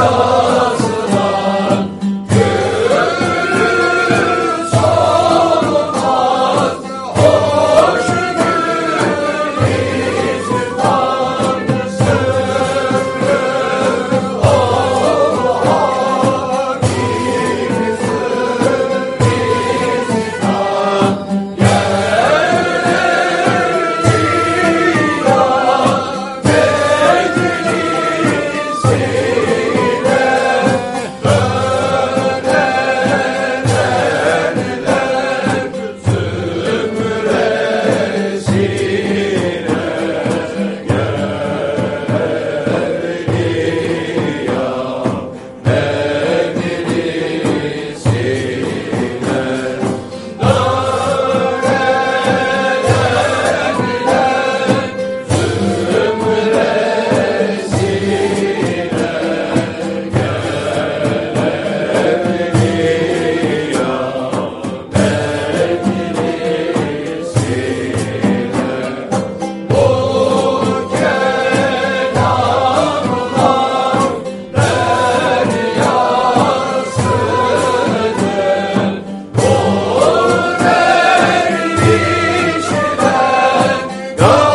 Lord. 더